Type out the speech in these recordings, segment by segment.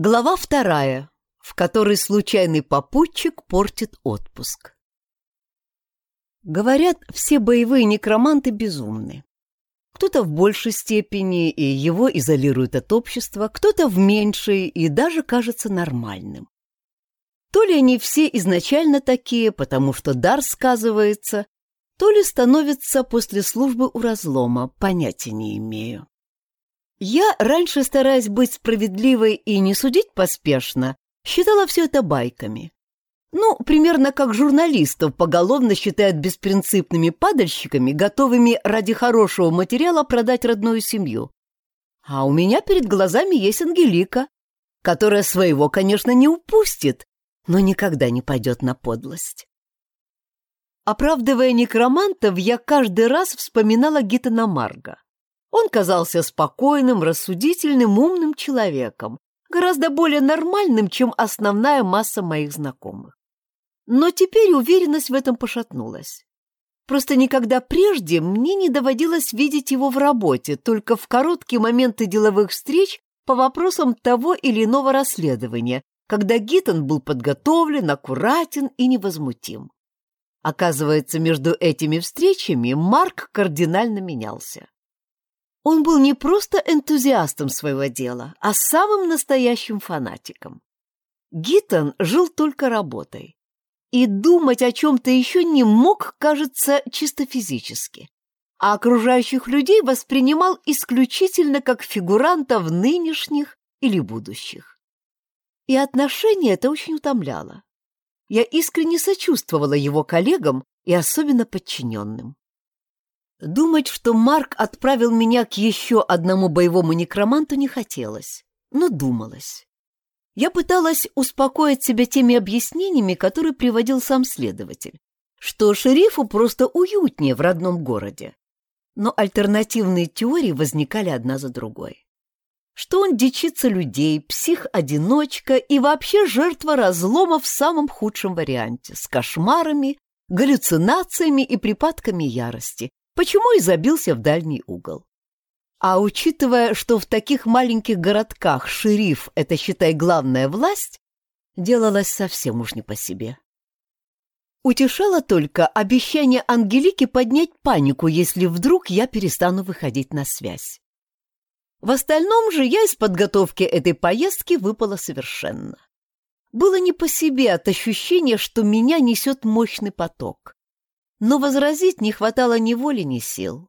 Глава вторая, в которой случайный попутчик портит отпуск. Говорят, все боевые некроманты безумны. Кто-то в большей степени и его изолирует от общества, кто-то в меньшей и даже кажется нормальным. То ли они все изначально такие, потому что дар сказывается, то ли становятся после службы у разлома, понятия не имею. Я, раньше стараясь быть справедливой и не судить поспешно, считала все это байками. Ну, примерно как журналистов поголовно считают беспринципными падальщиками, готовыми ради хорошего материала продать родную семью. А у меня перед глазами есть Ангелика, которая своего, конечно, не упустит, но никогда не пойдет на подлость. Оправдывая некромантов, я каждый раз вспоминала Гитана Марга. Он казался спокойным, рассудительным, умным человеком, гораздо более нормальным, чем основная масса моих знакомых. Но теперь уверенность в этом пошатнулась. Просто никогда прежде мне не доводилось видеть его в работе, только в короткие моменты деловых встреч по вопросам того или иного расследования, когда Гиттон был подготовлен, аккуратен и невозмутим. Оказывается, между этими встречами Марк кардинально менялся. Он был не просто энтузиастом своего дела, а самым настоящим фанатиком. Гиттон жил только работой. И думать о чем-то еще не мог, кажется, чисто физически. А окружающих людей воспринимал исключительно как фигурантов нынешних или будущих. И отношение это очень утомляло. Я искренне сочувствовала его коллегам и особенно подчиненным. Думать, что Марк отправил меня к еще одному боевому некроманту не хотелось, но думалось. Я пыталась успокоить себя теми объяснениями, которые приводил сам следователь, что шерифу просто уютнее в родном городе. Но альтернативные теории возникали одна за другой. Что он дичится людей, псих-одиночка и вообще жертва разлома в самом худшем варианте, с кошмарами, галлюцинациями и припадками ярости, почему и забился в дальний угол. А учитывая, что в таких маленьких городках шериф — это, считай, главная власть, делалось совсем уж не по себе. Утешало только обещание Ангелики поднять панику, если вдруг я перестану выходить на связь. В остальном же я из подготовки этой поездки выпала совершенно. Было не по себе от ощущения, что меня несет мощный поток но возразить не хватало ни воли, ни сил.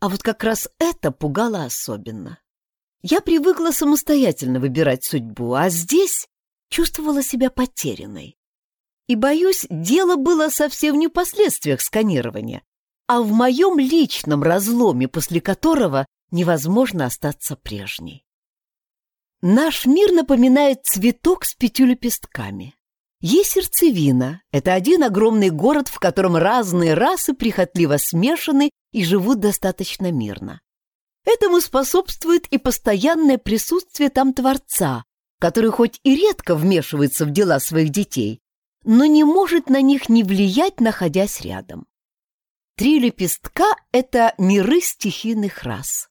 А вот как раз это пугало особенно. Я привыкла самостоятельно выбирать судьбу, а здесь чувствовала себя потерянной. И, боюсь, дело было совсем не в последствиях сканирования, а в моем личном разломе, после которого невозможно остаться прежней. Наш мир напоминает цветок с пятью лепестками. Есть сердцевина. Это один огромный город, в котором разные расы прихотливо смешаны и живут достаточно мирно. Этому способствует и постоянное присутствие там Творца, который хоть и редко вмешивается в дела своих детей, но не может на них не влиять, находясь рядом. Три лепестка — это миры стихийных рас.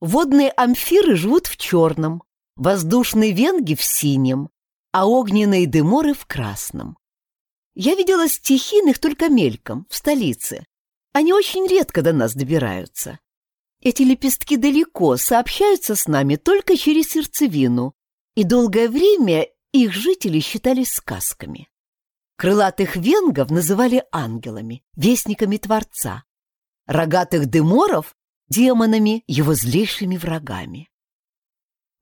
Водные амфиры живут в черном, воздушные венги в синем, а огненные дыморы в красном. Я видела стихийных только мельком, в столице. Они очень редко до нас добираются. Эти лепестки далеко, сообщаются с нами только через сердцевину, и долгое время их жители считали сказками. Крылатых венгов называли ангелами, вестниками Творца. Рогатых дыморов — демонами, его злейшими врагами.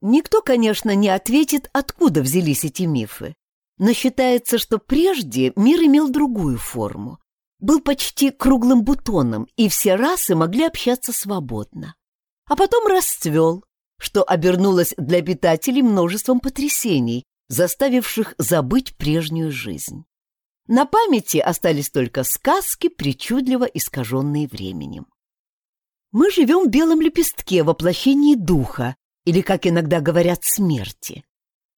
Никто, конечно, не ответит, откуда взялись эти мифы, но считается, что прежде мир имел другую форму, был почти круглым бутоном, и все расы могли общаться свободно. А потом расцвел, что обернулось для обитателей множеством потрясений, заставивших забыть прежнюю жизнь. На памяти остались только сказки, причудливо искаженные временем. Мы живем в белом лепестке воплощении духа, или, как иногда говорят, смерти.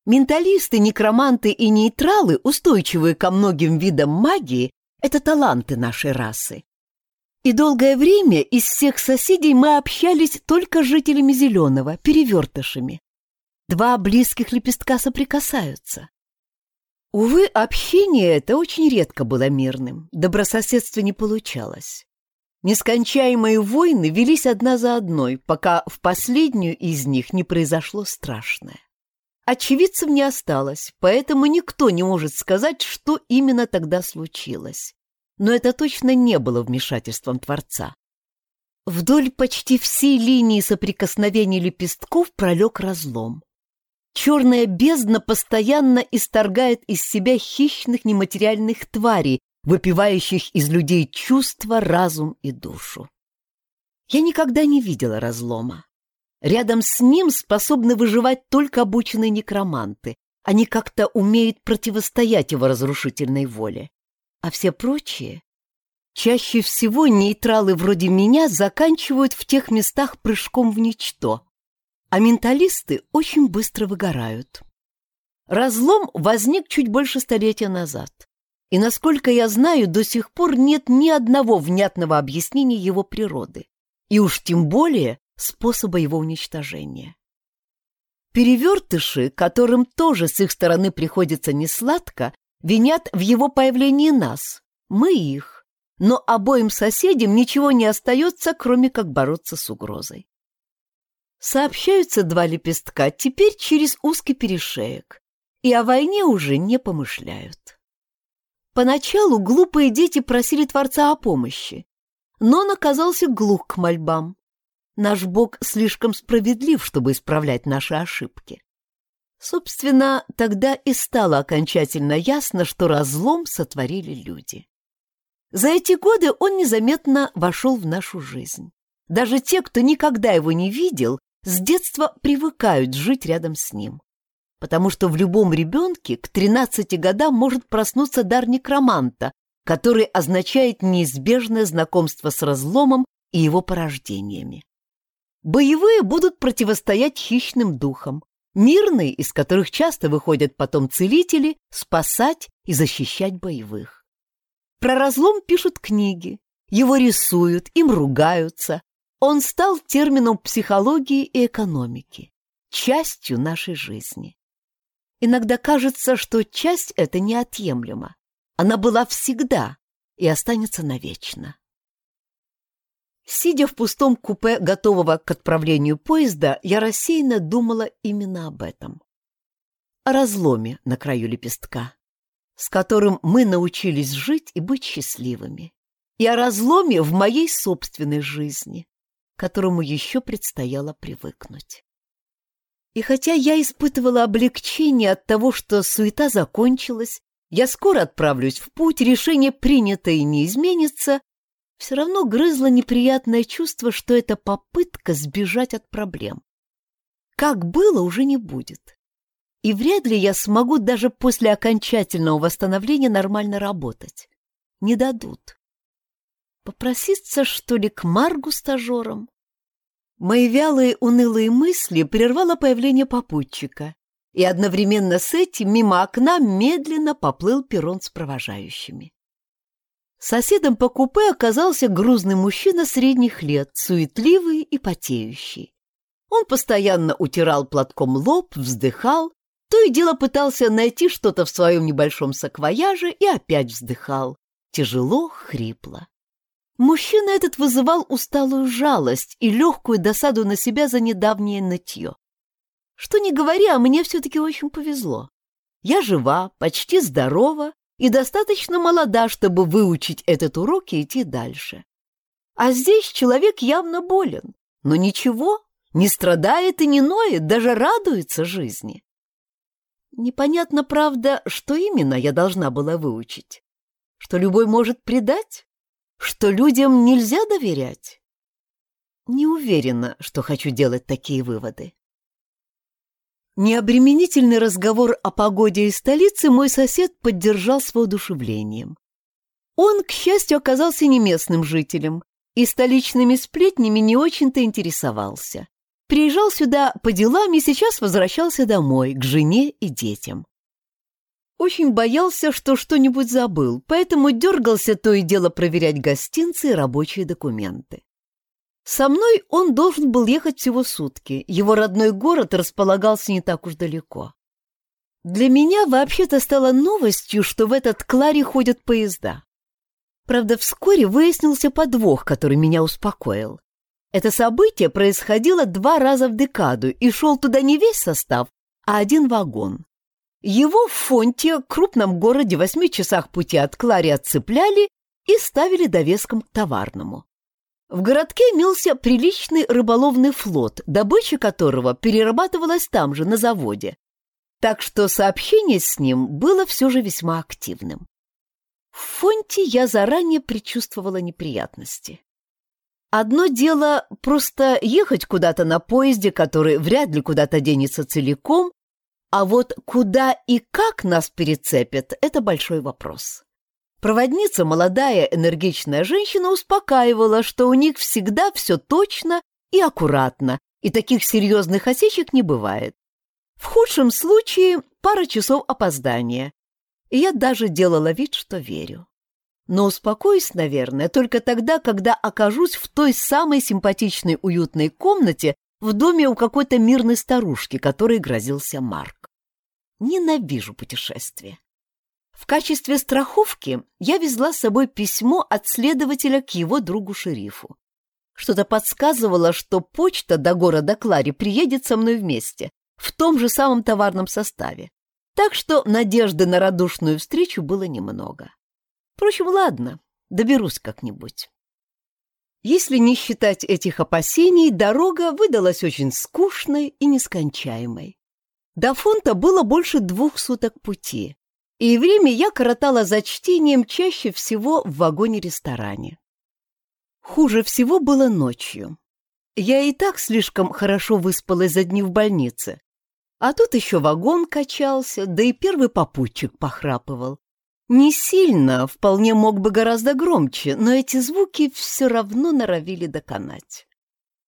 Менталисты, некроманты и нейтралы, устойчивые ко многим видам магии, это таланты нашей расы. И долгое время из всех соседей мы общались только с жителями Зеленого, перевертышами. Два близких лепестка соприкасаются. Увы, общение это очень редко было мирным, добрососедства не получалось. Нескончаемые войны велись одна за одной, пока в последнюю из них не произошло страшное. Очевидцев не осталось, поэтому никто не может сказать, что именно тогда случилось. Но это точно не было вмешательством Творца. Вдоль почти всей линии соприкосновения лепестков пролег разлом. Черная бездна постоянно исторгает из себя хищных нематериальных тварей, выпивающих из людей чувства, разум и душу. Я никогда не видела разлома. Рядом с ним способны выживать только обученные некроманты. Они как-то умеют противостоять его разрушительной воле. А все прочие... Чаще всего нейтралы вроде меня заканчивают в тех местах прыжком в ничто, а менталисты очень быстро выгорают. Разлом возник чуть больше столетия назад. И, насколько я знаю, до сих пор нет ни одного внятного объяснения его природы. И уж тем более способа его уничтожения. Перевертыши, которым тоже с их стороны приходится несладко, винят в его появлении нас, мы их, но обоим соседям ничего не остается, кроме как бороться с угрозой. Сообщаются два лепестка теперь через узкий перешеек, и о войне уже не помышляют. Поначалу глупые дети просили Творца о помощи, но он оказался глух к мольбам. Наш Бог слишком справедлив, чтобы исправлять наши ошибки. Собственно, тогда и стало окончательно ясно, что разлом сотворили люди. За эти годы он незаметно вошел в нашу жизнь. Даже те, кто никогда его не видел, с детства привыкают жить рядом с ним. Потому что в любом ребенке к 13 годам может проснуться дар некроманта, который означает неизбежное знакомство с разломом и его порождениями. Боевые будут противостоять хищным духам, мирные, из которых часто выходят потом целители, спасать и защищать боевых. Про разлом пишут книги, его рисуют, им ругаются. Он стал термином психологии и экономики, частью нашей жизни. Иногда кажется, что часть эта неотъемлема. Она была всегда и останется навечно. Сидя в пустом купе, готового к отправлению поезда, я рассеянно думала именно об этом. О разломе на краю лепестка, с которым мы научились жить и быть счастливыми, и о разломе в моей собственной жизни, которому еще предстояло привыкнуть. И хотя я испытывала облегчение от того, что суета закончилась, я скоро отправлюсь в путь, решение принято и не изменится, все равно грызло неприятное чувство, что это попытка сбежать от проблем. Как было, уже не будет. И вряд ли я смогу даже после окончательного восстановления нормально работать. Не дадут. Попроситься, что ли, к Маргу стажером? Мои вялые унылые мысли прервало появление попутчика, и одновременно с этим мимо окна медленно поплыл перрон с провожающими. Соседом по купе оказался грузный мужчина средних лет, суетливый и потеющий. Он постоянно утирал платком лоб, вздыхал, то и дело пытался найти что-то в своем небольшом саквояже и опять вздыхал. Тяжело, хрипло. Мужчина этот вызывал усталую жалость и легкую досаду на себя за недавнее нытье. Что ни говори, а мне все-таки очень повезло. Я жива, почти здорова и достаточно молода, чтобы выучить этот урок и идти дальше. А здесь человек явно болен, но ничего, не страдает и не ноет, даже радуется жизни. Непонятно, правда, что именно я должна была выучить. Что любой может предать? Что людям нельзя доверять? Не уверена, что хочу делать такие выводы. Необременительный разговор о погоде и столице мой сосед поддержал с воодушевлением. Он, к счастью, оказался не местным жителем и столичными сплетнями не очень-то интересовался. Приезжал сюда по делам и сейчас возвращался домой, к жене и детям. Очень боялся, что что-нибудь забыл, поэтому дергался то и дело проверять гостинцы и рабочие документы. Со мной он должен был ехать всего сутки. Его родной город располагался не так уж далеко. Для меня вообще-то стало новостью, что в этот Кларе ходят поезда. Правда, вскоре выяснился подвох, который меня успокоил. Это событие происходило два раза в декаду, и шел туда не весь состав, а один вагон. Его в Фонте, крупном городе, в восьми часах пути от Клари отцепляли и ставили довеском к товарному. В городке имелся приличный рыболовный флот, добыча которого перерабатывалась там же, на заводе. Так что сообщение с ним было все же весьма активным. В фонте я заранее предчувствовала неприятности. Одно дело просто ехать куда-то на поезде, который вряд ли куда-то денется целиком, а вот куда и как нас перецепят – это большой вопрос. Проводница, молодая энергичная женщина, успокаивала, что у них всегда все точно и аккуратно, и таких серьезных осечек не бывает. В худшем случае пара часов опоздания. И я даже делала вид, что верю. Но успокоюсь, наверное, только тогда, когда окажусь в той самой симпатичной уютной комнате в доме у какой-то мирной старушки, которой грозился Марк. Ненавижу путешествия. В качестве страховки я везла с собой письмо от следователя к его другу-шерифу. Что-то подсказывало, что почта до города Клари приедет со мной вместе, в том же самом товарном составе. Так что надежды на радушную встречу было немного. Впрочем, ладно, доберусь как-нибудь. Если не считать этих опасений, дорога выдалась очень скучной и нескончаемой. До фонта было больше двух суток пути, и время я коротала за чтением чаще всего в вагоне-ресторане. Хуже всего было ночью. Я и так слишком хорошо выспалась за дни в больнице. А тут еще вагон качался, да и первый попутчик похрапывал. Не сильно, вполне мог бы гораздо громче, но эти звуки все равно норовили доконать.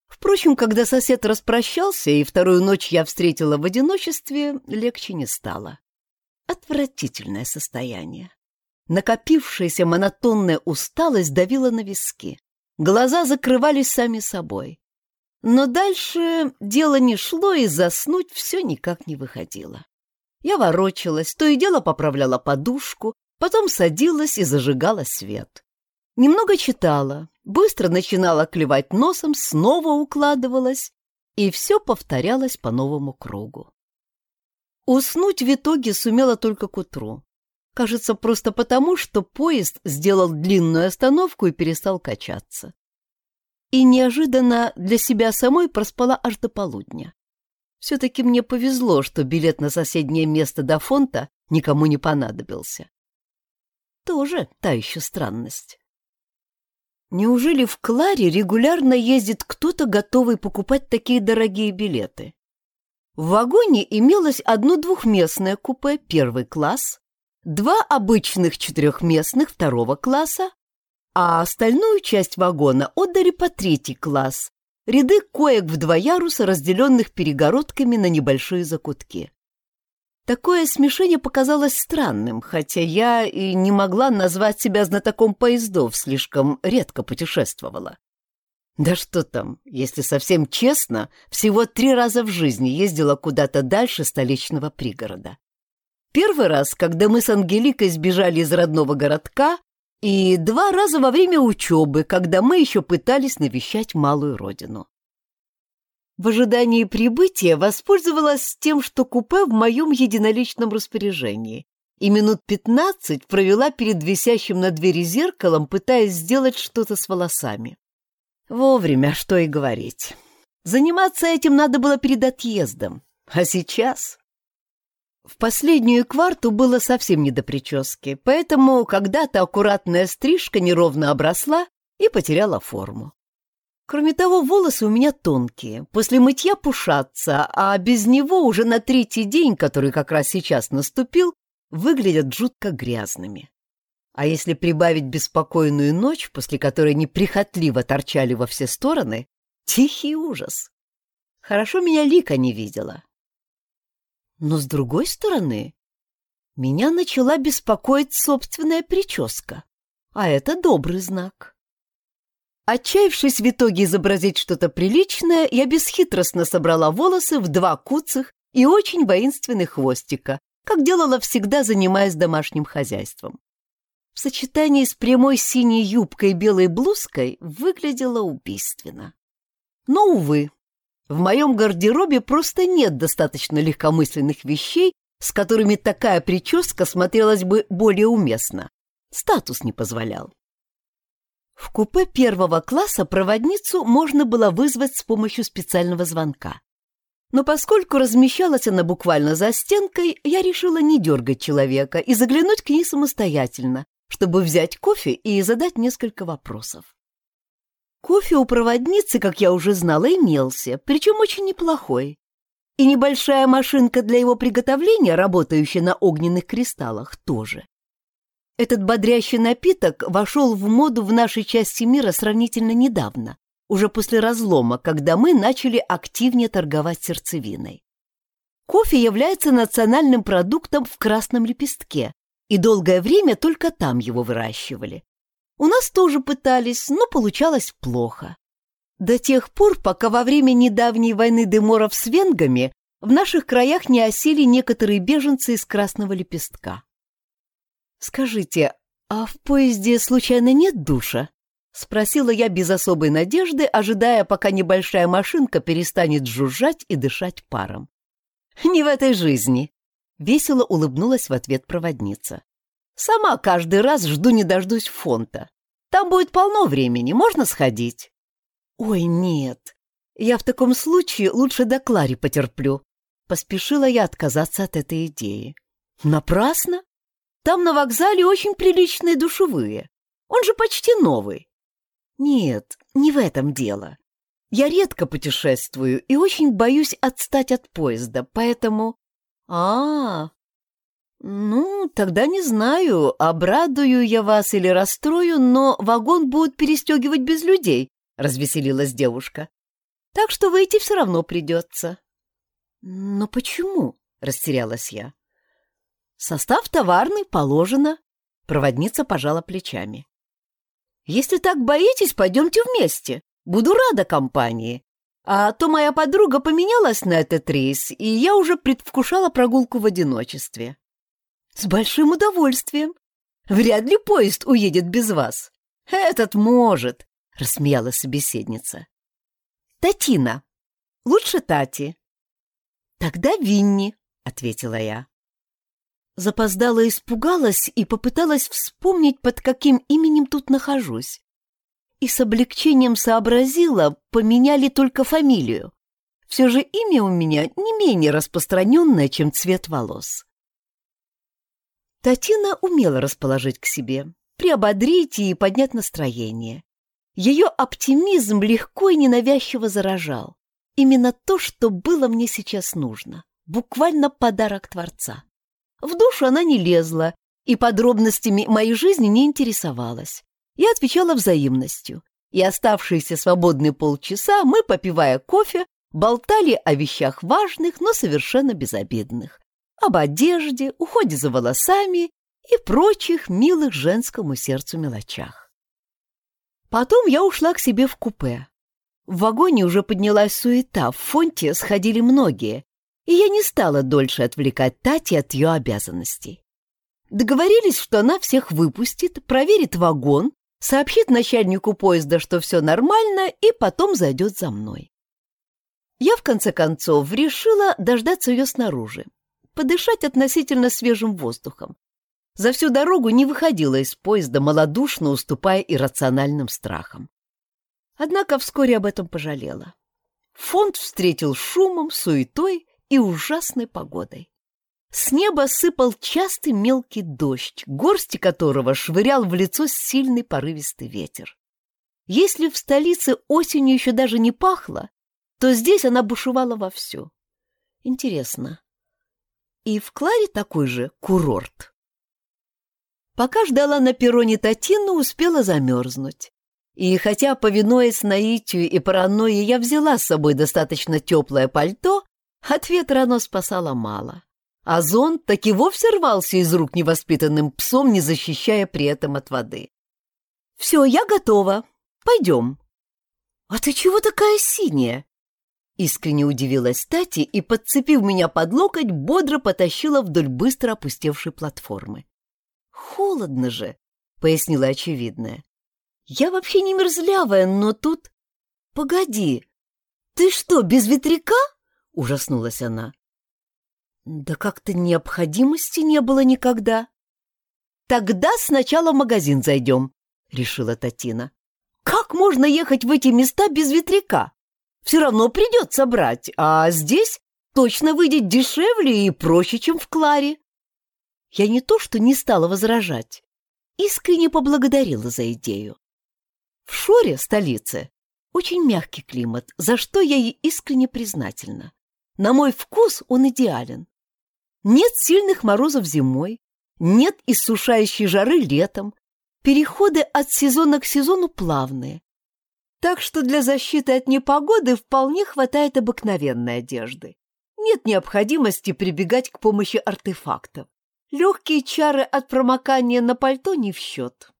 Впрочем, когда сосед распрощался, и вторую ночь я встретила в одиночестве, легче не стало. Отвратительное состояние. Накопившаяся монотонная усталость давила на виски. Глаза закрывались сами собой. Но дальше дело не шло, и заснуть все никак не выходило. Я ворочалась, то и дело поправляла подушку, потом садилась и зажигала свет. Немного читала, быстро начинала клевать носом, снова укладывалась, и все повторялось по новому кругу. Уснуть в итоге сумела только к утру. Кажется, просто потому, что поезд сделал длинную остановку и перестал качаться. И неожиданно для себя самой проспала аж до полудня. Все-таки мне повезло, что билет на соседнее место до фонта никому не понадобился. Тоже та еще странность. Неужели в Кларе регулярно ездит кто-то, готовый покупать такие дорогие билеты? В вагоне имелось одно двухместное купе первый класс, два обычных четырехместных второго класса, а остальную часть вагона отдали по третий класс, ряды коек в два яруса, разделенных перегородками на небольшие закутки. Такое смешение показалось странным, хотя я и не могла назвать себя знатоком поездов, слишком редко путешествовала. Да что там, если совсем честно, всего три раза в жизни ездила куда-то дальше столичного пригорода. Первый раз, когда мы с Ангеликой сбежали из родного городка, и два раза во время учебы, когда мы еще пытались навещать малую родину. В ожидании прибытия воспользовалась тем, что купе в моем единоличном распоряжении, и минут пятнадцать провела перед висящим на двери зеркалом, пытаясь сделать что-то с волосами. Вовремя, что и говорить. Заниматься этим надо было перед отъездом. А сейчас... В последнюю кварту было совсем не до прически, поэтому когда-то аккуратная стрижка неровно обросла и потеряла форму. Кроме того, волосы у меня тонкие, после мытья пушатся, а без него уже на третий день, который как раз сейчас наступил, выглядят жутко грязными. А если прибавить беспокойную ночь, после которой неприхотливо торчали во все стороны, тихий ужас. Хорошо меня Лика не видела. Но с другой стороны, меня начала беспокоить собственная прическа, а это добрый знак. Отчаявшись в итоге изобразить что-то приличное, я бесхитростно собрала волосы в два куцых и очень воинственных хвостика, как делала всегда, занимаясь домашним хозяйством. В сочетании с прямой синей юбкой и белой блузкой выглядело убийственно. Но, увы, в моем гардеробе просто нет достаточно легкомысленных вещей, с которыми такая прическа смотрелась бы более уместно. Статус не позволял. В купе первого класса проводницу можно было вызвать с помощью специального звонка. Но поскольку размещалась она буквально за стенкой, я решила не дергать человека и заглянуть к ней самостоятельно, чтобы взять кофе и задать несколько вопросов. Кофе у проводницы, как я уже знала, имелся, причем очень неплохой. И небольшая машинка для его приготовления, работающая на огненных кристаллах, тоже. Этот бодрящий напиток вошел в моду в нашей части мира сравнительно недавно, уже после разлома, когда мы начали активнее торговать сердцевиной. Кофе является национальным продуктом в красном лепестке, и долгое время только там его выращивали. У нас тоже пытались, но получалось плохо. До тех пор, пока во время недавней войны Деморов с венгами в наших краях не осели некоторые беженцы из красного лепестка. «Скажите, а в поезде случайно нет душа?» — спросила я без особой надежды, ожидая, пока небольшая машинка перестанет жужжать и дышать паром. «Не в этой жизни», — весело улыбнулась в ответ проводница. «Сама каждый раз жду не дождусь фонта. Там будет полно времени, можно сходить?» «Ой, нет, я в таком случае лучше до Клари потерплю», — поспешила я отказаться от этой идеи. «Напрасно?» Там на вокзале очень приличные душевые. Он же почти новый. Нет, не в этом дело. Я редко путешествую и очень боюсь отстать от поезда, поэтому... А, -а, -а. ну, тогда не знаю, обрадую я вас или расстрою, но вагон будут перестегивать без людей, развеселилась девушка. Так что выйти все равно придется. Но почему? Растерялась я. Состав товарный, положено. Проводница пожала плечами. Если так боитесь, пойдемте вместе. Буду рада компании. А то моя подруга поменялась на этот рейс, и я уже предвкушала прогулку в одиночестве. С большим удовольствием. Вряд ли поезд уедет без вас. Этот может, рассмеялась собеседница. Татина. Лучше Тати. Тогда Винни, ответила я. Запоздала испугалась и попыталась вспомнить, под каким именем тут нахожусь. И с облегчением сообразила, поменяли только фамилию. Все же имя у меня не менее распространенное, чем цвет волос. Татина умела расположить к себе, приободрить и поднять настроение. Ее оптимизм легко и ненавязчиво заражал. Именно то, что было мне сейчас нужно. Буквально подарок Творца. В душу она не лезла и подробностями моей жизни не интересовалась. Я отвечала взаимностью. И оставшиеся свободные полчаса мы, попивая кофе, болтали о вещах важных, но совершенно безобидных. Об одежде, уходе за волосами и прочих милых женскому сердцу мелочах. Потом я ушла к себе в купе. В вагоне уже поднялась суета, в фонте сходили многие, и я не стала дольше отвлекать Тати от ее обязанностей. Договорились, что она всех выпустит, проверит вагон, сообщит начальнику поезда, что все нормально, и потом зайдет за мной. Я, в конце концов, решила дождаться ее снаружи, подышать относительно свежим воздухом. За всю дорогу не выходила из поезда, малодушно уступая иррациональным страхам. Однако вскоре об этом пожалела. Фонд встретил шумом, суетой и ужасной погодой. С неба сыпал частый мелкий дождь, горсти которого швырял в лицо сильный порывистый ветер. Если в столице осенью еще даже не пахло, то здесь она бушевала вовсю. Интересно, и в Кларе такой же курорт? Пока ждала на перроне Татину, успела замерзнуть. И хотя, повинуясь наитию и паранойи, я взяла с собой достаточно теплое пальто, от ветра оно спасало мало. А зонт так и вовсе рвался из рук невоспитанным псом, не защищая при этом от воды. «Все, я готова», Пойдем. А ты чего такая синяя? Искренне удивилась Тати и, подцепив меня под локоть, бодро потащила вдоль быстро опустевшей платформы. «Холодно же», — пояснила очевидное. «Я вообще не мерзлявая, но тут...» «Погоди, ты что, без ветряка?» — ужаснулась она. «Да как-то необходимости не было никогда». «Тогда сначала в магазин зайдем», — решила Татина. «Как можно ехать в эти места без ветряка? Все равно придется брать, а здесь точно выйдет дешевле и проще, чем в Кларе». Я не то что не стала возражать, искренне поблагодарила за идею. В Шоре, столице, очень мягкий климат, за что я ей искренне признательна. На мой вкус он идеален. Нет сильных морозов зимой, нет иссушающей жары летом, переходы от сезона к сезону плавные. Так что для защиты от непогоды вполне хватает обыкновенной одежды. Нет необходимости прибегать к помощи артефактов. Легкие чары от промокания на пальто не в счет.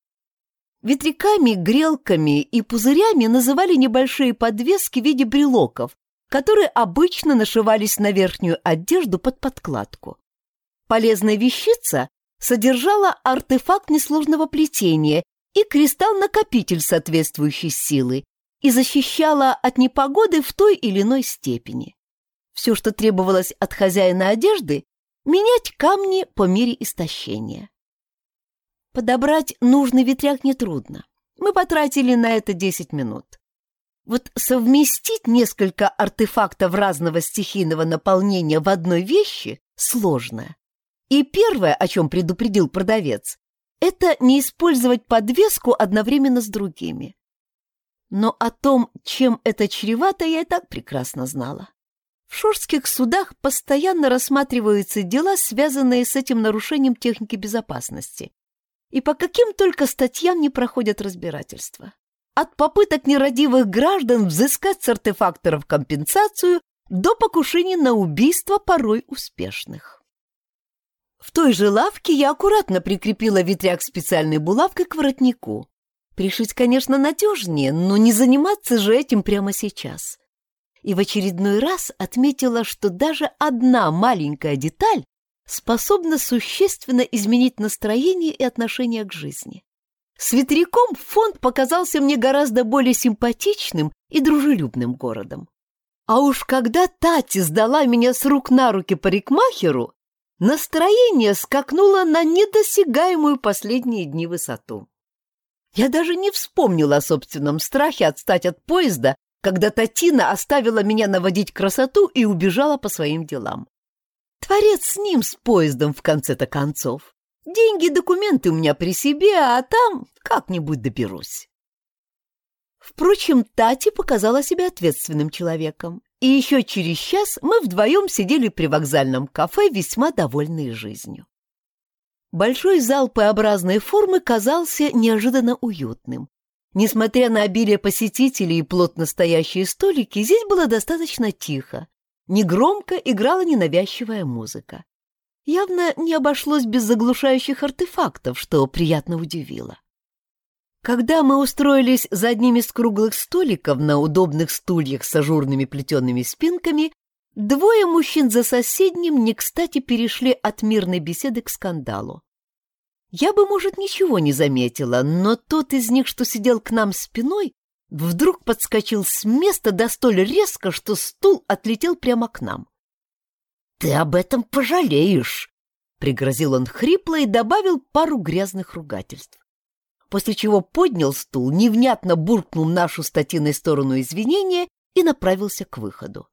Ветряками, грелками и пузырями называли небольшие подвески в виде брелоков, которые обычно нашивались на верхнюю одежду под подкладку. Полезная вещица содержала артефакт несложного плетения и кристалл-накопитель соответствующей силы и защищала от непогоды в той или иной степени. Все, что требовалось от хозяина одежды, менять камни по мере истощения. Подобрать нужный ветряк нетрудно. Мы потратили на это 10 минут. Вот совместить несколько артефактов разного стихийного наполнения в одной вещи сложно. И первое, о чем предупредил продавец, это не использовать подвеску одновременно с другими. Но о том, чем это чревато, я и так прекрасно знала. В шорских судах постоянно рассматриваются дела, связанные с этим нарушением техники безопасности. И по каким только статьям не проходят разбирательства. От попыток нерадивых граждан взыскать с артефакторов компенсацию до покушений на убийство порой успешных. В той же лавке я аккуратно прикрепила ветряк специальной булавкой к воротнику. Пришить, конечно, надежнее, но не заниматься же этим прямо сейчас и в очередной раз отметила, что даже одна маленькая деталь способна существенно изменить настроение и отношение к жизни. С ветряком фонд показался мне гораздо более симпатичным и дружелюбным городом. А уж когда Тати сдала меня с рук на руки парикмахеру, настроение скакнуло на недосягаемую последние дни высоту. Я даже не вспомнила о собственном страхе отстать от поезда когда Татина оставила меня наводить красоту и убежала по своим делам. Творец с ним, с поездом, в конце-то концов. Деньги и документы у меня при себе, а там как-нибудь доберусь. Впрочем, Тати показала себя ответственным человеком, и еще через час мы вдвоем сидели при вокзальном кафе, весьма довольные жизнью. Большой зал П-образной формы казался неожиданно уютным, Несмотря на обилие посетителей и плотно стоящие столики, здесь было достаточно тихо. Негромко играла ненавязчивая музыка. Явно не обошлось без заглушающих артефактов, что приятно удивило. Когда мы устроились за одним из круглых столиков на удобных стульях с ажурными плетеными спинками, двое мужчин за соседним не кстати перешли от мирной беседы к скандалу. Я бы, может, ничего не заметила, но тот из них, что сидел к нам спиной, вдруг подскочил с места до столь резко, что стул отлетел прямо к нам. «Ты об этом пожалеешь!» — пригрозил он хрипло и добавил пару грязных ругательств. После чего поднял стул, невнятно буркнул нашу статиной сторону извинения и направился к выходу.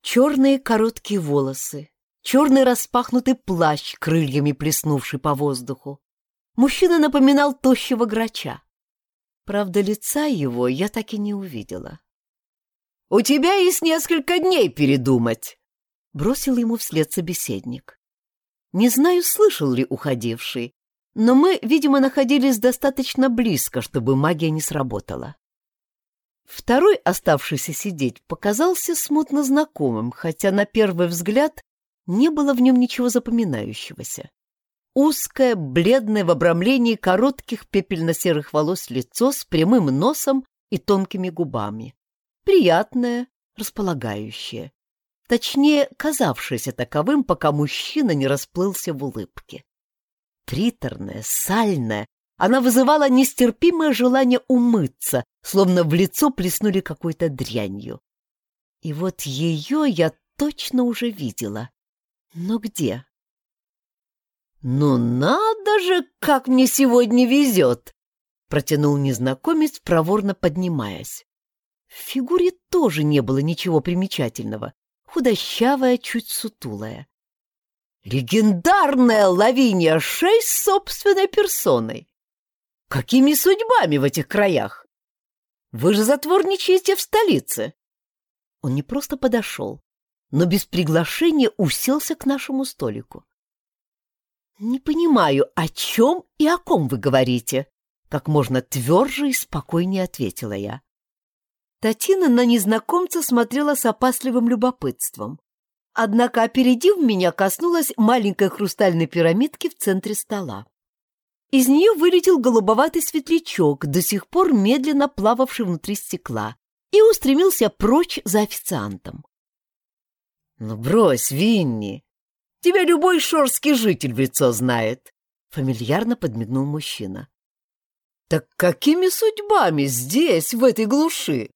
Черные короткие волосы, черный распахнутый плащ, крыльями плеснувший по воздуху. Мужчина напоминал тощего грача. Правда, лица его я так и не увидела. «У тебя есть несколько дней передумать!» — бросил ему вслед собеседник. Не знаю, слышал ли уходивший, но мы, видимо, находились достаточно близко, чтобы магия не сработала. Второй, оставшийся сидеть, показался смутно знакомым, хотя на первый взгляд не было в нем ничего запоминающегося. узкое, бледное в обрамлении коротких пепельно-серых волос лицо с прямым носом и тонкими губами. Приятное, располагающее. Точнее, казавшееся таковым, пока мужчина не расплылся в улыбке. Приторная, сальная, она вызывала нестерпимое желание умыться, словно в лицо плеснули какой-то дрянью. И вот ее я точно уже видела. Но где? «Ну надо же, как мне сегодня везет!» — протянул незнакомец, проворно поднимаясь. В фигуре тоже не было ничего примечательного, худощавая, чуть сутулая. Легендарная Лавиния с собственной персоной! Какими судьбами в этих краях? Вы же затворничаете в столице. Он не просто подошел, но без приглашения уселся к нашему столику. «Не понимаю, о чем и о ком вы говорите?» Как можно тверже и спокойнее ответила я. Татина на незнакомца смотрела с опасливым любопытством. Однако, опередив меня, коснулась маленькой хрустальной пирамидки в центре стола. Из нее вылетел голубоватый светлячок, до сих пор медленно плававший внутри стекла, и устремился прочь за официантом. «Ну брось, Винни! Тебя любой шорский житель в лицо знает!» — фамильярно подмигнул мужчина. «Так какими судьбами здесь, в этой глуши?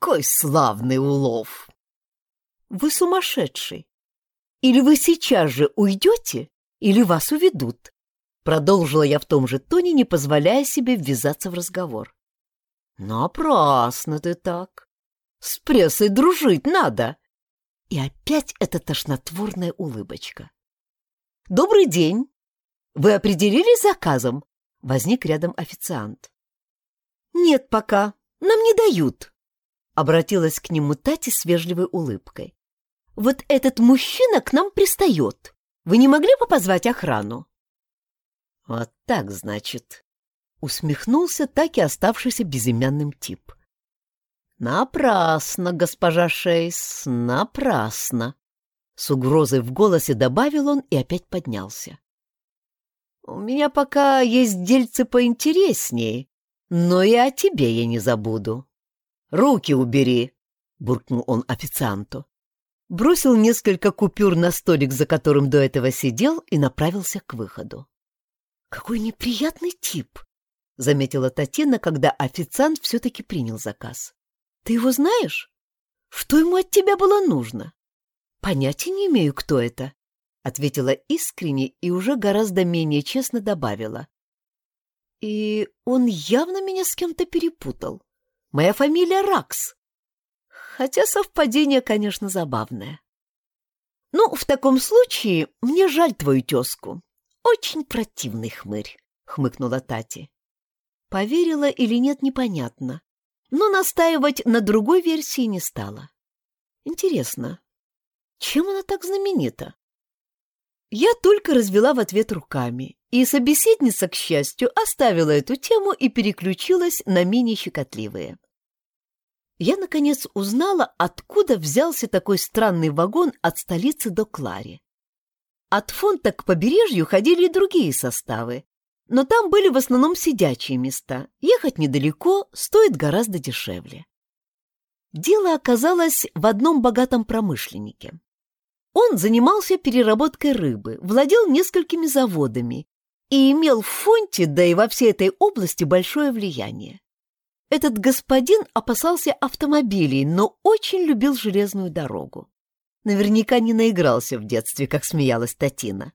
Такой славный улов!» «Вы сумасшедший! Или вы сейчас же уйдете, или вас уведут!» Продолжила я в том же тоне, не позволяя себе ввязаться в разговор. «Напрасно ты так! С прессой дружить надо!» И опять эта тошнотворная улыбочка. «Добрый день! Вы определились заказом?» Возник рядом официант. «Нет пока, нам не дают», — обратилась к нему Тати с вежливой улыбкой. «Вот этот мужчина к нам пристает. Вы не могли бы позвать охрану?» «Вот так, значит», — усмехнулся так и оставшийся безымянным тип. «Напрасно, госпожа Шейс, напрасно!» С угрозой в голосе добавил он и опять поднялся. «У меня пока есть дельцы поинтереснее, но и о тебе я не забуду. Руки убери!» — буркнул он официанту. Бросил несколько купюр на столик, за которым до этого сидел, и направился к выходу. «Какой неприятный тип!» — заметила Татьяна, когда официант все-таки принял заказ. Ты его знаешь? Что ему от тебя было нужно? Понятия не имею, кто это, ответила искренне и уже гораздо менее честно добавила. И он явно меня с кем-то перепутал. Моя фамилия Ракс. Хотя совпадение, конечно, забавное. Ну, в таком случае мне жаль твою тезку. Очень противный хмырь, хмыкнула Тати. Поверила или нет, непонятно но настаивать на другой версии не стала. Интересно, чем она так знаменита? Я только развела в ответ руками, и собеседница, к счастью, оставила эту тему и переключилась на менее щекотливые. Я, наконец, узнала, откуда взялся такой странный вагон от столицы до Клари. От фонта к побережью ходили и другие составы, но там были в основном сидячие места. Ехать недалеко, стоит гораздо дешевле. Дело оказалось в одном богатом промышленнике. Он занимался переработкой рыбы, владел несколькими заводами и имел в фонте, да и во всей этой области большое влияние. Этот господин опасался автомобилей, но очень любил железную дорогу. Наверняка не наигрался в детстве, как смеялась Татина.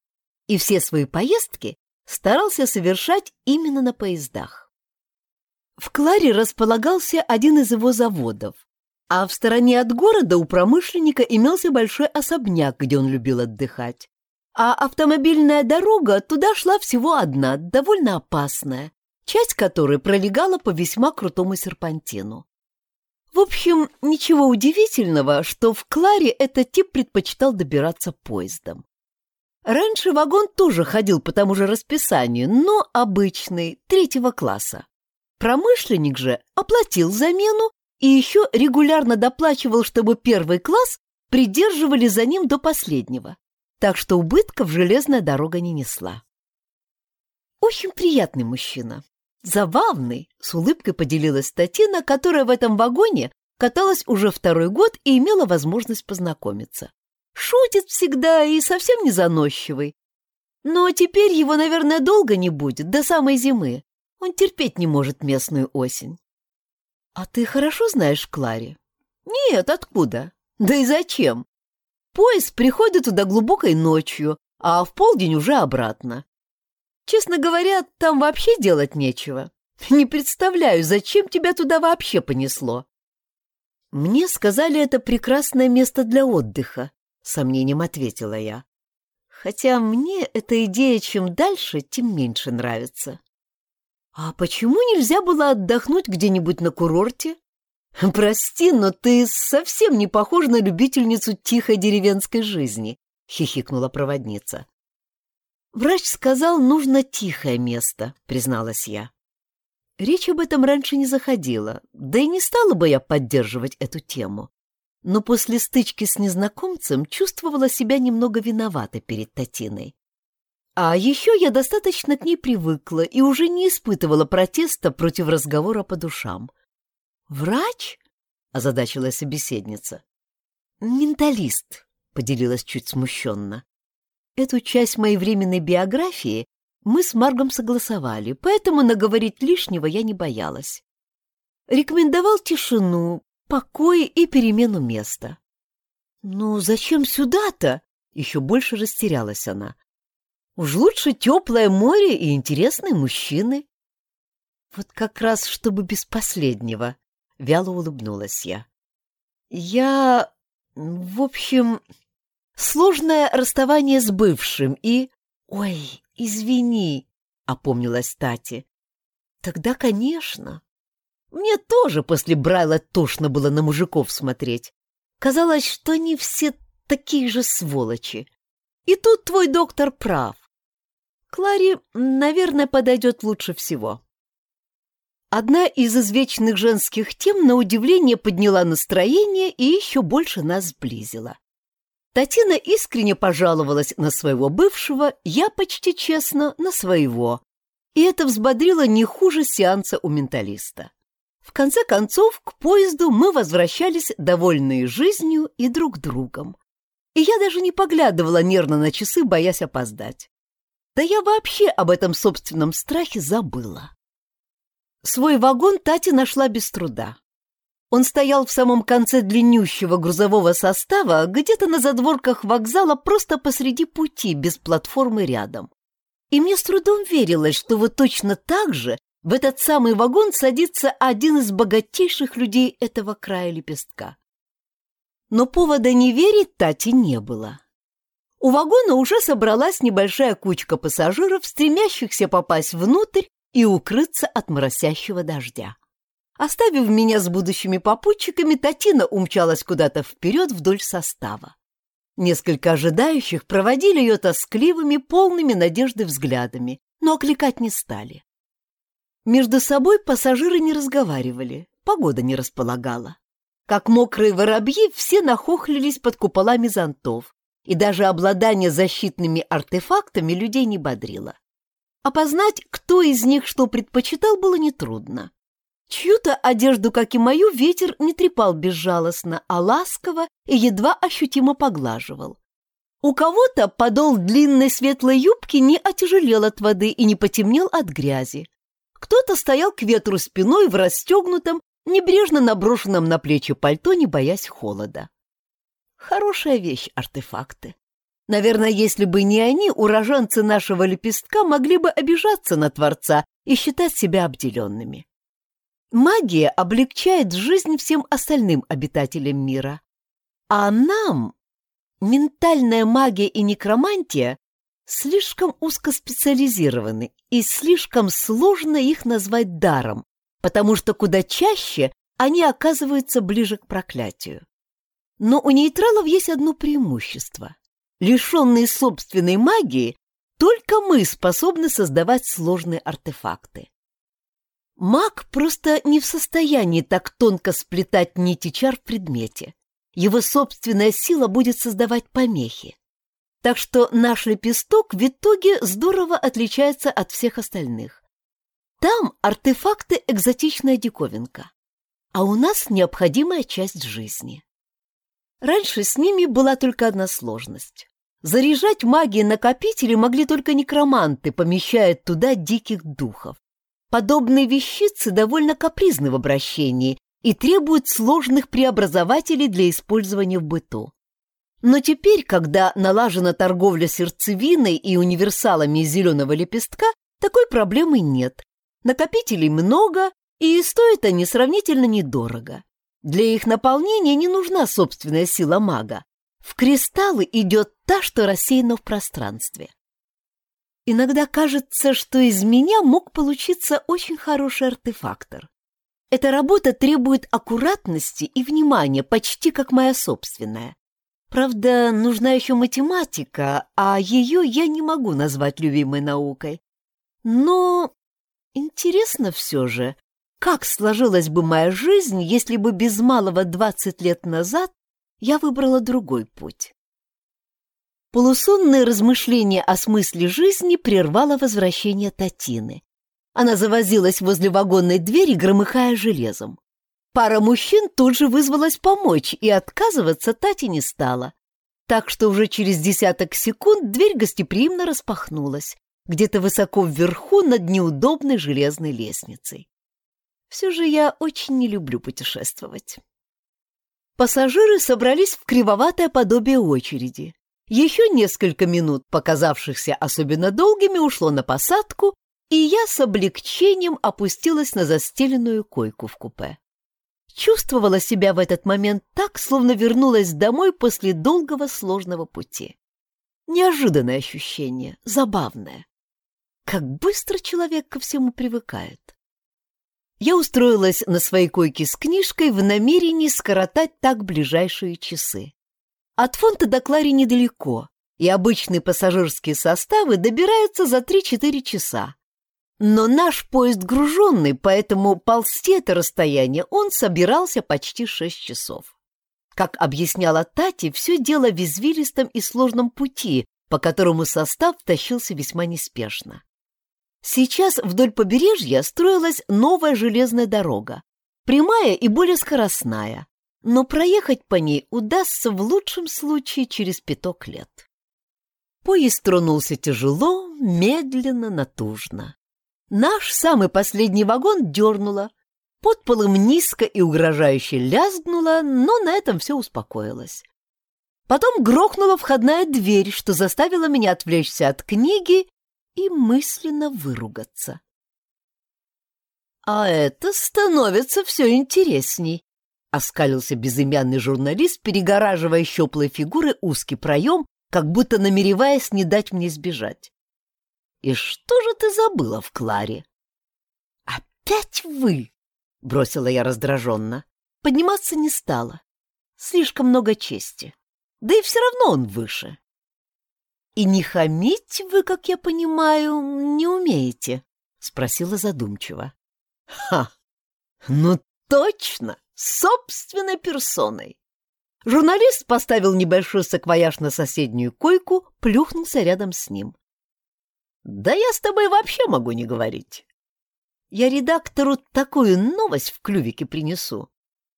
И все свои поездки старался совершать именно на поездах. В Кларе располагался один из его заводов, а в стороне от города у промышленника имелся большой особняк, где он любил отдыхать. А автомобильная дорога туда шла всего одна, довольно опасная, часть которой пролегала по весьма крутому серпантину. В общем, ничего удивительного, что в Кларе этот тип предпочитал добираться поездом. Раньше вагон тоже ходил по тому же расписанию, но обычный, третьего класса. Промышленник же оплатил замену и еще регулярно доплачивал, чтобы первый класс придерживали за ним до последнего. так что убытков железная дорога не несла. Очень приятный мужчина. Забавный, с улыбкой поделилась Татина, которая в этом вагоне каталась уже второй год и имела возможность познакомиться. Шутит всегда и совсем не заносчивый. Но теперь его, наверное, долго не будет, до самой зимы. Он терпеть не может местную осень. А ты хорошо знаешь Кларе? Нет, откуда? Да и зачем? Поезд приходит туда глубокой ночью, а в полдень уже обратно. Честно говоря, там вообще делать нечего. Не представляю, зачем тебя туда вообще понесло. Мне сказали, это прекрасное место для отдыха, сомнением ответила я. Хотя мне эта идея чем дальше, тем меньше нравится. А почему нельзя было отдохнуть где-нибудь на курорте? Прости, но ты совсем не похожа на любительницу тихой деревенской жизни, хихикнула проводница. Врач сказал, нужно тихое место, призналась я. Речь об этом раньше не заходила, да и не стала бы я поддерживать эту тему. Но после стычки с незнакомцем чувствовала себя немного виновата перед Татиной. А еще я достаточно к ней привыкла и уже не испытывала протеста против разговора по душам. «Врач?» — озадачилась собеседница. «Менталист», — поделилась чуть смущенно. Эту часть моей временной биографии мы с Маргом согласовали, поэтому наговорить лишнего я не боялась. Рекомендовал тишину, покой и перемену места. «Ну, зачем сюда-то?» — еще больше растерялась она. «Уж лучше теплое море и интересные мужчины». «Вот как раз, чтобы без последнего», — вяло улыбнулась я. «Я... в общем...» Сложное расставание с бывшим и... Ой, извини, опомнилась Тати. Тогда, конечно. Мне тоже после Брайла тошно было на мужиков смотреть. Казалось, что они все такие же сволочи. И тут твой доктор прав. Кларе, наверное, подойдет лучше всего. Одна из извечных женских тем на удивление подняла настроение и еще больше нас сблизила. Татьяна искренне пожаловалась на своего бывшего, я почти честно на своего. И это взбодрило не хуже сеанса у менталиста. В конце концов, к поезду мы возвращались, довольные жизнью и друг другом. И я даже не поглядывала нервно на часы, боясь опоздать. Да я вообще об этом собственном страхе забыла. Свой вагон Тати нашла без труда. Он стоял в самом конце длиннющего грузового состава, где-то на задворках вокзала, просто посреди пути, без платформы рядом. И мне с трудом верилось, что вот точно так же в этот самый вагон садится один из богатейших людей этого края лепестка. Но повода не верить Тати не было. У вагона уже собралась небольшая кучка пассажиров, стремящихся попасть внутрь и укрыться от моросящего дождя. Оставив меня с будущими попутчиками, Татина умчалась куда-то вперед вдоль состава. Несколько ожидающих проводили ее тоскливыми, полными надежды взглядами, но окликать не стали. Между собой пассажиры не разговаривали, погода не располагала. Как мокрые воробьи, все нахохлились под куполами зонтов, и даже обладание защитными артефактами людей не бодрило. Опознать, кто из них что предпочитал, было нетрудно. Чью-то одежду, как и мою, ветер не трепал безжалостно, а ласково и едва ощутимо поглаживал. У кого-то подол длинной светлой юбки не отяжелел от воды и не потемнел от грязи. Кто-то стоял к ветру спиной в расстегнутом, небрежно наброшенном на плечи пальто, не боясь холода. Хорошая вещь артефакты. Наверное, если бы не они, уроженцы нашего лепестка могли бы обижаться на Творца и считать себя обделенными. Магия облегчает жизнь всем остальным обитателям мира. А нам ментальная магия и некромантия слишком узкоспециализированы и слишком сложно их назвать даром, потому что куда чаще они оказываются ближе к проклятию. Но у нейтралов есть одно преимущество. Лишенные собственной магии, только мы способны создавать сложные артефакты. Маг просто не в состоянии так тонко сплетать нити чар в предмете. Его собственная сила будет создавать помехи. Так что наш лепесток в итоге здорово отличается от всех остальных. Там артефакты экзотичная диковинка, а у нас необходимая часть жизни. Раньше с ними была только одна сложность. Заряжать магией накопители могли только некроманты, помещая туда диких духов. Подобные вещицы довольно капризны в обращении и требуют сложных преобразователей для использования в быту. Но теперь, когда налажена торговля сердцевиной и универсалами из зеленого лепестка, такой проблемы нет. Накопителей много, и стоят они сравнительно недорого. Для их наполнения не нужна собственная сила мага. В кристаллы идет та, что рассеяна в пространстве. Иногда кажется, что из меня мог получиться очень хороший артефактор. Эта работа требует аккуратности и внимания, почти как моя собственная. Правда, нужна еще математика, а ее я не могу назвать любимой наукой. Но интересно все же, как сложилась бы моя жизнь, если бы без малого двадцать лет назад я выбрала другой путь? Полусонное размышление о смысле жизни прервало возвращение Татины. Она завозилась возле вагонной двери, громыхая железом. Пара мужчин тут же вызвалась помочь, и отказываться Тати не стала. Так что уже через десяток секунд дверь гостеприимно распахнулась, где-то высоко вверху над неудобной железной лестницей. Все же я очень не люблю путешествовать. Пассажиры собрались в кривоватое подобие очереди. Еще несколько минут, показавшихся особенно долгими, ушло на посадку, и я с облегчением опустилась на застеленную койку в купе. Чувствовала себя в этот момент так, словно вернулась домой после долгого сложного пути. Неожиданное ощущение, забавное. Как быстро человек ко всему привыкает я устроилась на своей койке с книжкой в намерении скоротать так ближайшие часы. От фонта до Клари недалеко, и обычные пассажирские составы добираются за 3-4 часа. Но наш поезд груженный, поэтому ползти это расстояние он собирался почти 6 часов. Как объясняла Тати, все дело в извилистом и сложном пути, по которому состав тащился весьма неспешно. Сейчас вдоль побережья строилась новая железная дорога, прямая и более скоростная, но проехать по ней удастся в лучшем случае через пяток лет. Поезд тронулся тяжело, медленно, натужно. Наш самый последний вагон дернуло, под полом низко и угрожающе лязгнуло, но на этом все успокоилось. Потом грохнула входная дверь, что заставило меня отвлечься от книги и мысленно выругаться. «А это становится все интересней», — оскалился безымянный журналист, перегораживая щеплой фигуры узкий проем, как будто намереваясь не дать мне сбежать. «И что же ты забыла в Кларе?» «Опять вы!» — бросила я раздраженно. Подниматься не стала. Слишком много чести. Да и все равно он выше. «И не хамить вы, как я понимаю, не умеете?» — спросила задумчиво. «Ха! Ну точно! Собственной персоной!» Журналист поставил небольшой саквояж на соседнюю койку, плюхнулся рядом с ним. «Да я с тобой вообще могу не говорить. Я редактору такую новость в клювике принесу.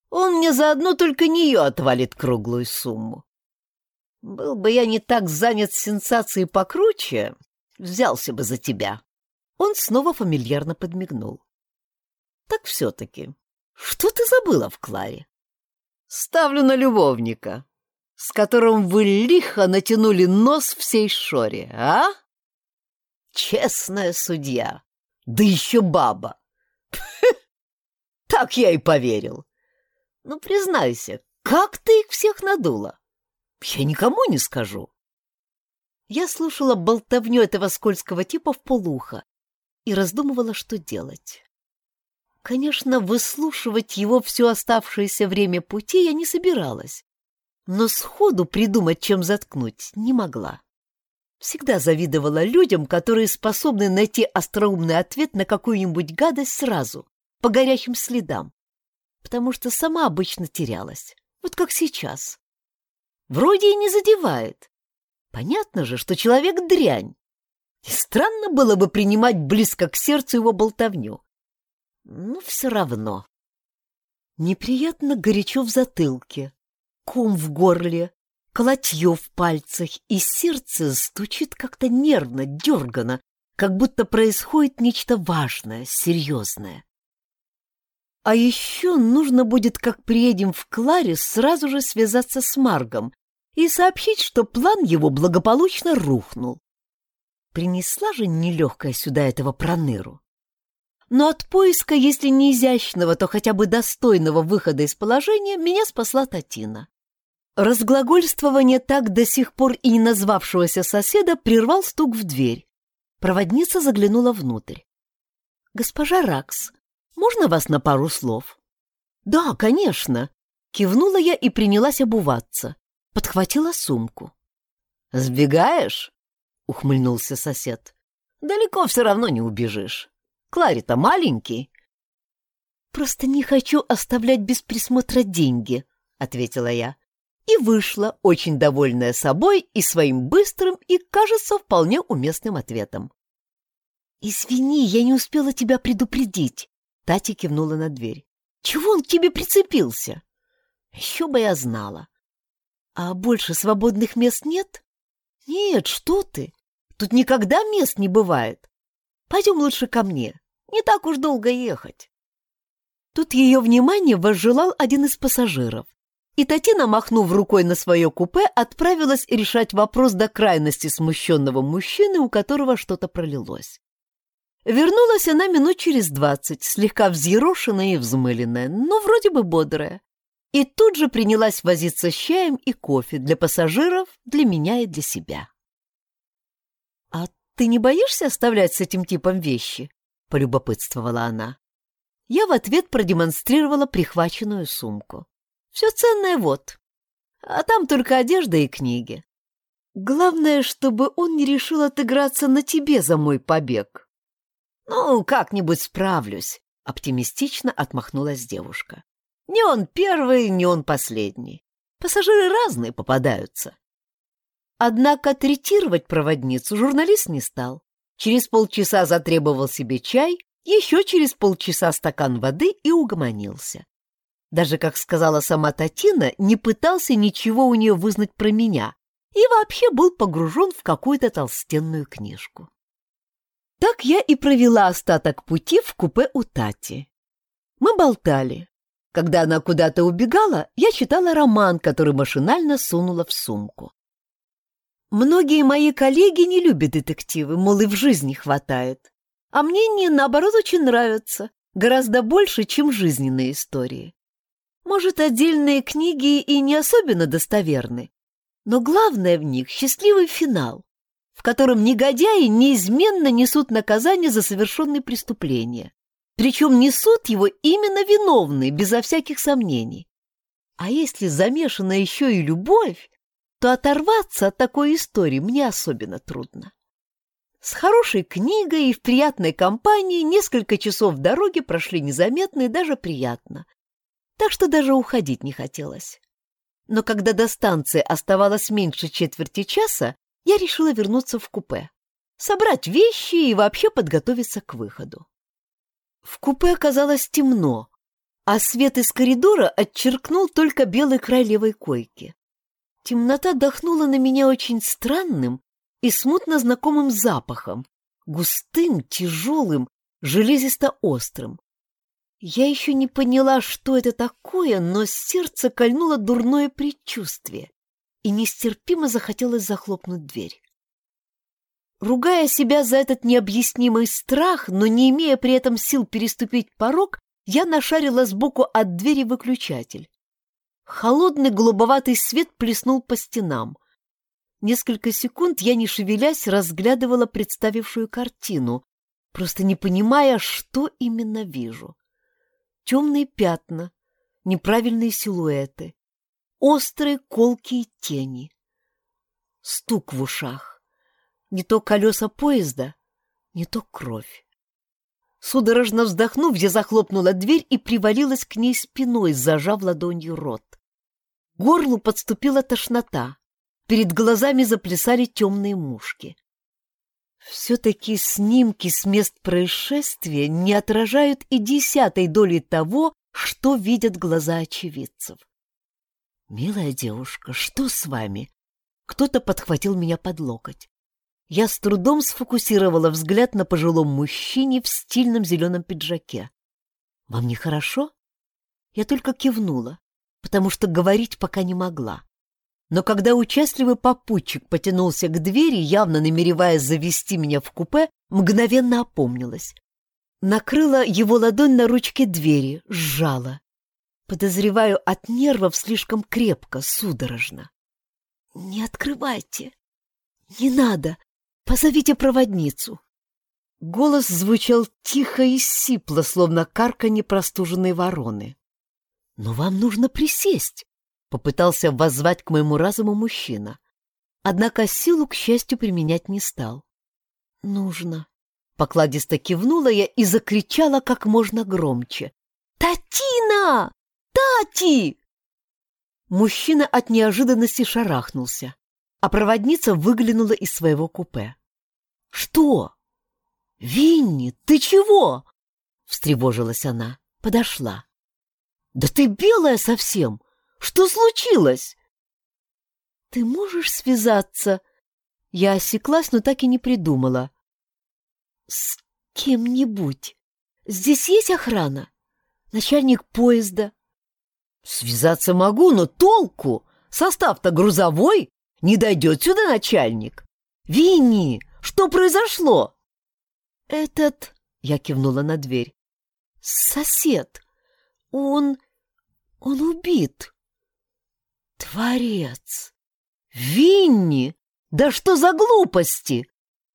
Он мне заодно только нее отвалит круглую сумму. Был бы я не так занят сенсацией покруче, взялся бы за тебя. Он снова фамильярно подмигнул. Так все-таки, что ты забыла в Кларе? Ставлю на любовника, с которым вы лихо натянули нос всей шоре, а? Честная судья, да еще баба. Так я и поверил. Ну, признайся, как ты их всех надула? Я никому не скажу. Я слушала болтовню этого скользкого типа в полухо и раздумывала, что делать. Конечно, выслушивать его все оставшееся время пути я не собиралась, но сходу придумать, чем заткнуть, не могла. Всегда завидовала людям, которые способны найти остроумный ответ на какую-нибудь гадость сразу, по горячим следам, потому что сама обычно терялась, вот как сейчас. Вроде и не задевает. Понятно же, что человек дрянь. И странно было бы принимать близко к сердцу его болтовню. Но все равно. Неприятно горячо в затылке, ком в горле, колотье в пальцах, и сердце стучит как-то нервно, дергано, как будто происходит нечто важное, серьезное. А еще нужно будет, как приедем в Кларис, сразу же связаться с Маргом и сообщить, что план его благополучно рухнул. Принесла же нелегкая сюда этого проныру но от поиска, если не изящного, то хотя бы достойного выхода из положения, меня спасла Татина. Разглагольствование так до сих пор и не назвавшегося соседа прервал стук в дверь. Проводница заглянула внутрь. «Госпожа Ракс, можно вас на пару слов?» «Да, конечно!» Кивнула я и принялась обуваться. Подхватила сумку. «Сбегаешь?» — ухмыльнулся сосед. «Далеко все равно не убежишь. Клари-то маленький. Просто не хочу оставлять без присмотра деньги, ответила я. И вышла, очень довольная собой и своим быстрым и, кажется, вполне уместным ответом. «Извини, я не успела тебя предупредить», — Тати кивнула на дверь. «Чего он к тебе прицепился?» «Еще бы я знала». «А больше свободных мест нет?» «Нет, что ты! Тут никогда мест не бывает. Пойдем лучше ко мне. Не так уж долго ехать. Тут ее внимание возжелал один из пассажиров, и Татина, махнув рукой на свое купе, отправилась решать вопрос до крайности смущенного мужчины, у которого что-то пролилось. Вернулась она минут через двадцать, слегка взъерошенная и взмыленная, но вроде бы бодрая. И тут же принялась возиться с чаем и кофе для пассажиров, для меня и для себя. «А ты не боишься оставлять с этим типом вещи?» — полюбопытствовала она. Я в ответ продемонстрировала прихваченную сумку. «Все ценное вот. А там только одежда и книги. Главное, чтобы он не решил отыграться на тебе за мой побег». «Ну, как-нибудь справлюсь», — оптимистично отмахнулась девушка. «Не он первый, не он последний. Пассажиры разные попадаются». Однако третировать проводницу журналист не стал. Через полчаса затребовал себе чай, еще через полчаса стакан воды и угомонился. Даже, как сказала сама Татина, не пытался ничего у нее вызнать про меня и вообще был погружен в какую-то толстенную книжку. Так я и провела остаток пути в купе у Тати. Мы болтали. Когда она куда-то убегала, я читала роман, который машинально сунула в сумку. Многие мои коллеги не любят детективы, мол, и в жизни хватает. А мне не, наоборот, очень нравятся, гораздо больше, чем жизненные истории. Может, отдельные книги и не особенно достоверны, но главное в них — счастливый финал, котором негодяи неизменно несут наказание за совершенные преступления. Причем несут его именно виновные, безо всяких сомнений. А если замешана еще и любовь, то оторваться от такой истории мне особенно трудно. С хорошей книгой и в приятной компании несколько часов дороги прошли незаметно и даже приятно. Так что даже уходить не хотелось. Но когда до станции оставалось меньше четверти часа, я решила вернуться в купе, собрать вещи и вообще подготовиться к выходу. В купе оказалось темно, а свет из коридора отчеркнул только белый край левой койки. Темнота дохнула на меня очень странным и смутно знакомым запахом, густым, тяжелым, железисто-острым. Я еще не поняла, что это такое, но сердце кольнуло дурное предчувствие, и нестерпимо захотелось захлопнуть дверь. Ругая себя за этот необъяснимый страх, но не имея при этом сил переступить порог, я нашарила сбоку от двери выключатель. Холодный голубоватый свет плеснул по стенам. Несколько секунд я, не шевелясь, разглядывала представившую картину, просто не понимая, что именно вижу. Темные пятна, неправильные силуэты, острые колкие тени. Стук в ушах. Не то колеса поезда, не то кровь. Судорожно вздохнув, я захлопнула дверь и привалилась к ней спиной, зажав ладонью рот. Горлу подступила тошнота. перед глазами заплясали темные мушки. Все-таки снимки с мест происшествия не отражают и десятой доли того, что видят глаза очевидцев. «Милая девушка, что с вами?» Кто-то подхватил меня под локоть. Я с трудом сфокусировала взгляд на пожилом мужчине в стильном зеленом пиджаке. «Вам нехорошо?» Я только кивнула, потому что говорить пока не могла. Но когда участливый попутчик потянулся к двери, явно намереваясь завести меня в купе, мгновенно опомнилась. Накрыла его ладонь на ручке двери, сжала. Подозреваю, от нервов слишком крепко, судорожно. «Не открывайте! Не надо! Позовите проводницу!» Голос звучал тихо и сипло, словно карканье простуженной вороны. «Но вам нужно присесть!» — попытался воззвать к моему разуму мужчина. Однако силу, к счастью, применять не стал. «Нужно!» — покладисто кивнула я и закричала как можно громче. «Татина! Тати!» Мужчина от неожиданности шарахнулся, а проводница выглянула из своего купе. «Что? Винни, ты чего?» — встревожилась она, подошла. «Да ты белая совсем! Что случилось?» «Ты можешь связаться?» Я осеклась, но так и не придумала. «С кем-нибудь. Здесь есть охрана? Начальник поезда?» «Связаться могу, но толку? Состав-то грузовой. Не дойдет сюда начальник. Винни, что произошло?» «Этот...» — я кивнула на дверь. «Сосед. Он... он убит». «Творец! Винни! Да что за глупости?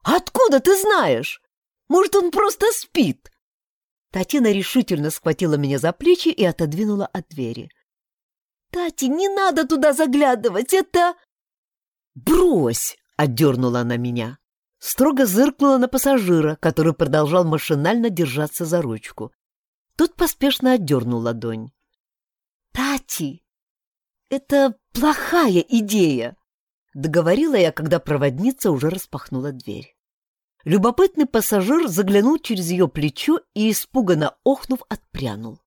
Откуда ты знаешь? Может, он просто спит?» Татьяна решительно схватила меня за плечи и отодвинула от двери. «Тати, не надо туда заглядывать, это...» «Брось!» — отдернула она меня. Строго зыркнула на пассажира, который продолжал машинально держаться за ручку. Тот поспешно отдернул ладонь. «Тати, это плохая идея!» — договорила я, когда проводница уже распахнула дверь. Любопытный пассажир заглянул через ее плечо и, испуганно охнув, отпрянул.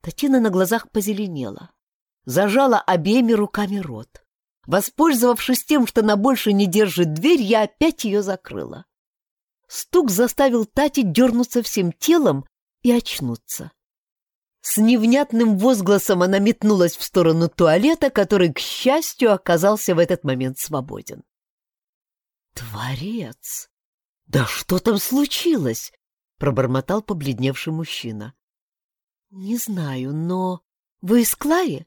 Татьяна на глазах позеленела зажала обеими руками рот. Воспользовавшись тем, что она больше не держит дверь, я опять ее закрыла. Стук заставил Тати дернуться всем телом и очнуться. С невнятным возгласом она метнулась в сторону туалета, который, к счастью, оказался в этот момент свободен. «Творец! Да что там случилось?» — пробормотал побледневший мужчина. «Не знаю, но... Вы из Клари?»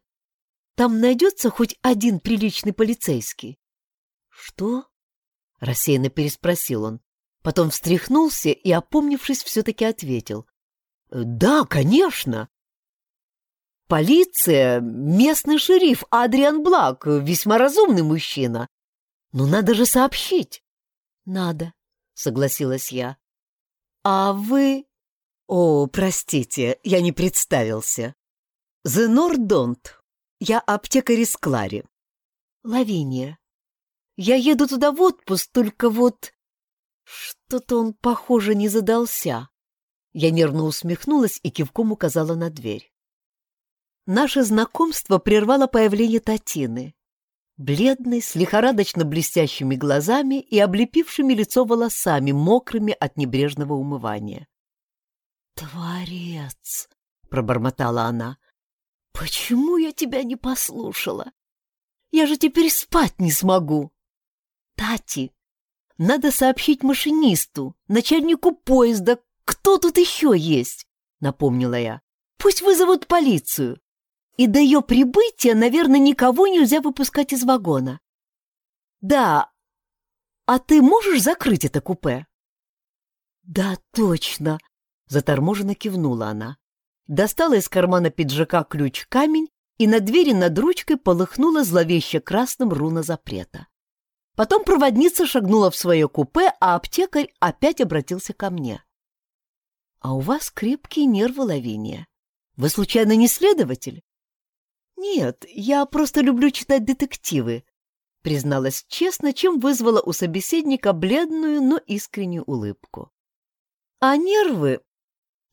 Там найдется хоть один приличный полицейский? — Что? — рассеянно переспросил он. Потом встряхнулся и, опомнившись, все-таки ответил. «Э, — Да, конечно. Полиция, местный шериф Адриан Блак, весьма разумный мужчина. Но надо же сообщить. — Надо, — согласилась я. — А вы... О, простите, я не представился. Зенор Донт, я аптекарь из Клари. Лавиния. Я еду туда в отпуск, только вот... Что-то он, похоже, не задался. Я нервно усмехнулась и кивком указала на дверь. Наше знакомство прервало появление Татины. Бледной, с лихорадочно блестящими глазами и облепившими лицо волосами, мокрыми от небрежного умывания. «Творец!» — пробормотала она. «Почему я тебя не послушала? Я же теперь спать не смогу!» «Тати, надо сообщить машинисту, начальнику поезда, кто тут еще есть?» — напомнила я. «Пусть вызовут полицию. И до ее прибытия, наверное, никого нельзя выпускать из вагона». «Да, а ты можешь закрыть это купе?» «Да, точно!» — заторможенно кивнула она достала из кармана пиджака ключ-камень и на двери над ручкой полыхнула зловеще красным руна запрета. Потом проводница шагнула в свое купе, а аптекарь опять обратился ко мне. — А у вас крепкие нервы, Лавиния. Вы, случайно, не следователь? — Нет, я просто люблю читать детективы. призналась честно, чем вызвала у собеседника бледную, но искреннюю улыбку. А нервы...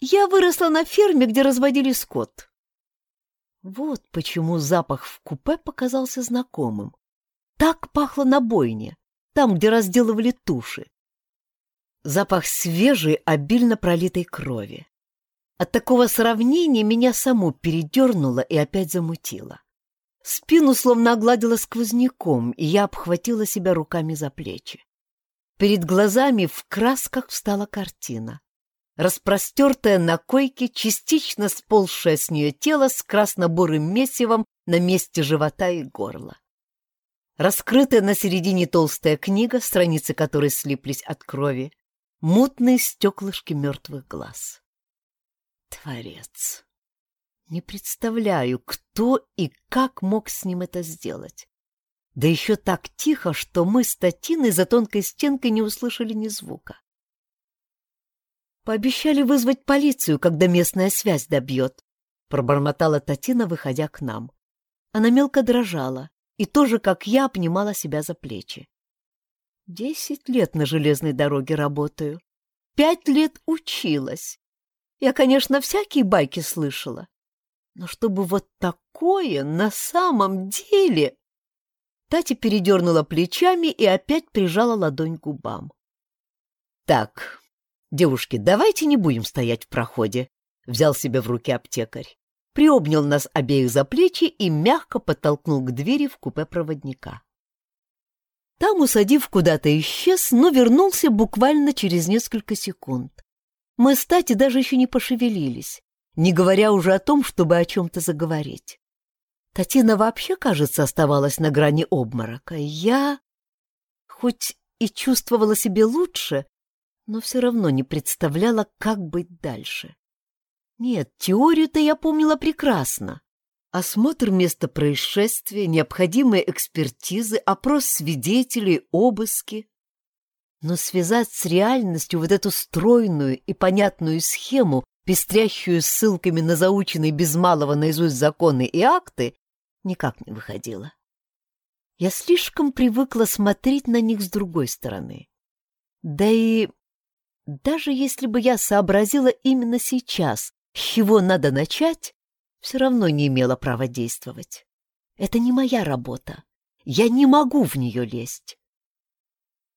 Я выросла на ферме, где разводили скот. Вот почему запах в купе показался знакомым. Так пахло на бойне, там, где разделывали туши. Запах свежей, обильно пролитой крови. От такого сравнения меня саму передернуло и опять замутило. Спину словно огладило сквозняком, и я обхватила себя руками за плечи. Перед глазами в красках встала картина. Распростертое на койке, частично сползшее с нее тело с красно-бурым месивом на месте живота и горла. Раскрытая на середине толстая книга, страницы которой слиплись от крови, мутные стеклышки мертвых глаз. Творец. Не представляю, кто и как мог с ним это сделать. Да еще так тихо, что мы с Татиной за тонкой стенкой не услышали ни звука. Пообещали вызвать полицию, когда местная связь добьет, пробормотала Татина, выходя к нам. Она мелко дрожала и тоже, как я, обнимала себя за плечи. Десять лет на железной дороге работаю. Пять лет училась. Я, конечно, всякие байки слышала. Но чтобы вот такое на самом деле... Тати передернула плечами и опять прижала ладонь к губам. «Так, девушки, давайте не будем стоять в проходе», — взял себе в руки аптекарь. Приобнял нас обеих за плечи и мягко подтолкнул к двери в купе проводника. Там, усадив куда-то, исчез, но вернулся буквально через несколько секунд. Мы с Тати даже еще не пошевелились, не говоря уже о том, чтобы о чем-то заговорить. Татьяна вообще, кажется, оставалась на грани обморока. Я, хоть и чувствовала себя лучше, но все равно не представляла, как быть дальше. Нет, теорию-то я помнила прекрасно. Осмотр места происшествия, необходимые экспертизы, опрос свидетелей, обыски. Но связать с реальностью вот эту стройную и понятную схему, пестрящую ссылками на заученные без малого наизусть законы и акты, никак не выходило. Я слишком привыкла смотреть на них с другой стороны. Да и даже если бы я сообразила именно сейчас, с чего надо начать, все равно не имела права действовать. Это не моя работа. Я не могу в нее лезть.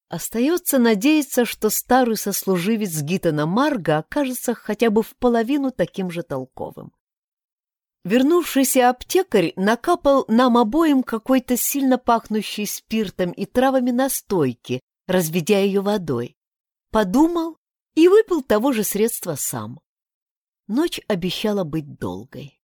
Остается надеяться, что старый сослуживец Гитана Марга окажется хотя бы в половину таким же толковым. Вернувшийся аптекарь накапал нам обоим какой-то сильно пахнущий спиртом и травами настойки, разведя ее водой. Подумал и выпил того же средства сам. Ночь обещала быть долгой.